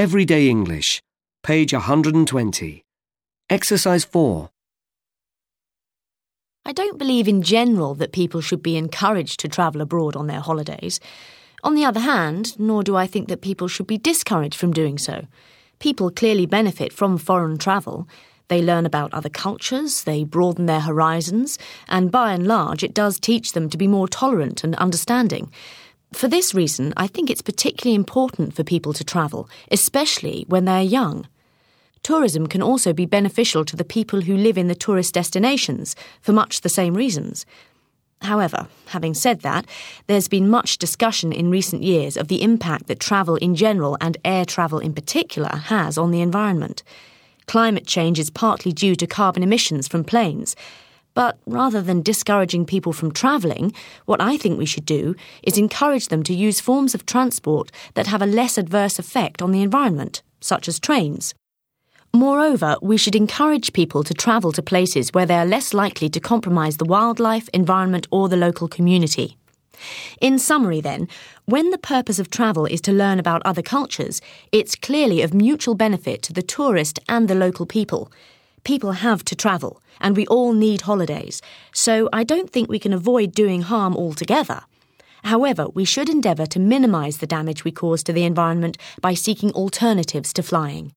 Everyday English, page 120. Exercise 4. I don't believe in general that people should be encouraged to travel abroad on their holidays. On the other hand, nor do I think that people should be discouraged from doing so. People clearly benefit from foreign travel. They learn about other cultures, they broaden their horizons, and by and large, it does teach them to be more tolerant and understanding. For this reason, I think it's particularly important for people to travel, especially when they're young. Tourism can also be beneficial to the people who live in the tourist destinations for much the same reasons. However, having said that, there's been much discussion in recent years of the impact that travel in general and air travel in particular has on the environment. Climate change is partly due to carbon emissions from planes. But rather than discouraging people from travelling, what I think we should do is encourage them to use forms of transport that have a less adverse effect on the environment, such as trains. Moreover, we should encourage people to travel to places where they are less likely to compromise the wildlife, environment, or the local community. In summary, then, when the purpose of travel is to learn about other cultures, it's clearly of mutual benefit to the tourist and the local people. People have to travel, and we all need holidays, so I don't think we can avoid doing harm altogether. However, we should endeavour to minimise the damage we cause to the environment by seeking alternatives to flying.